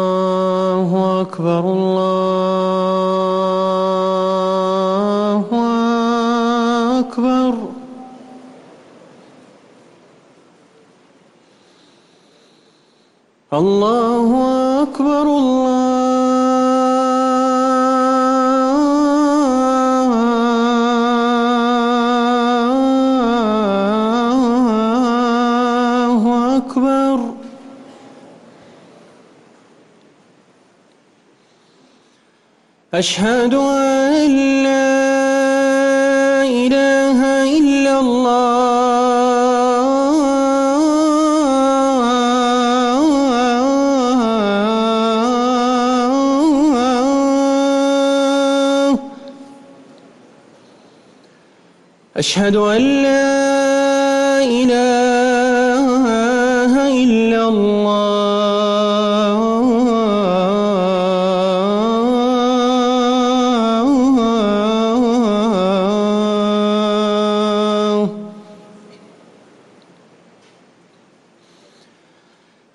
الله أكبر الله أكبر الله أكبر الله أشهد أن لا إله إلا الله. أشهد أن لا إله إلا الله.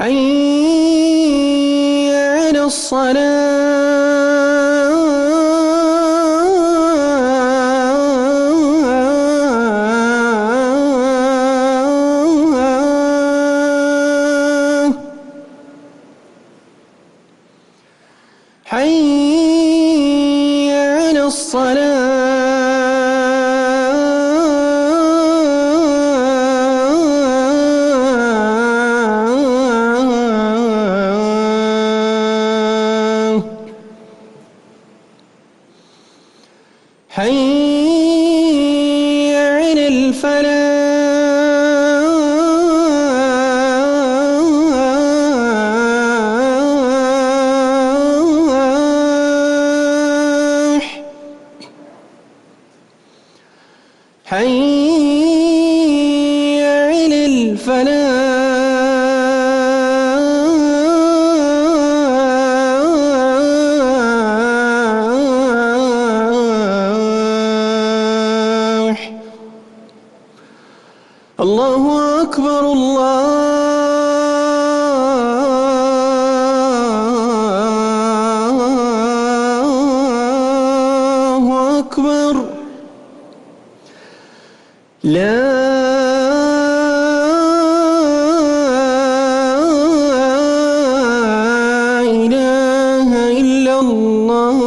حي على الصلاة. حي على الصلاة. حي على الفلاح حي على الفلاح أكبر الله أكبر. لا إله إلا الله.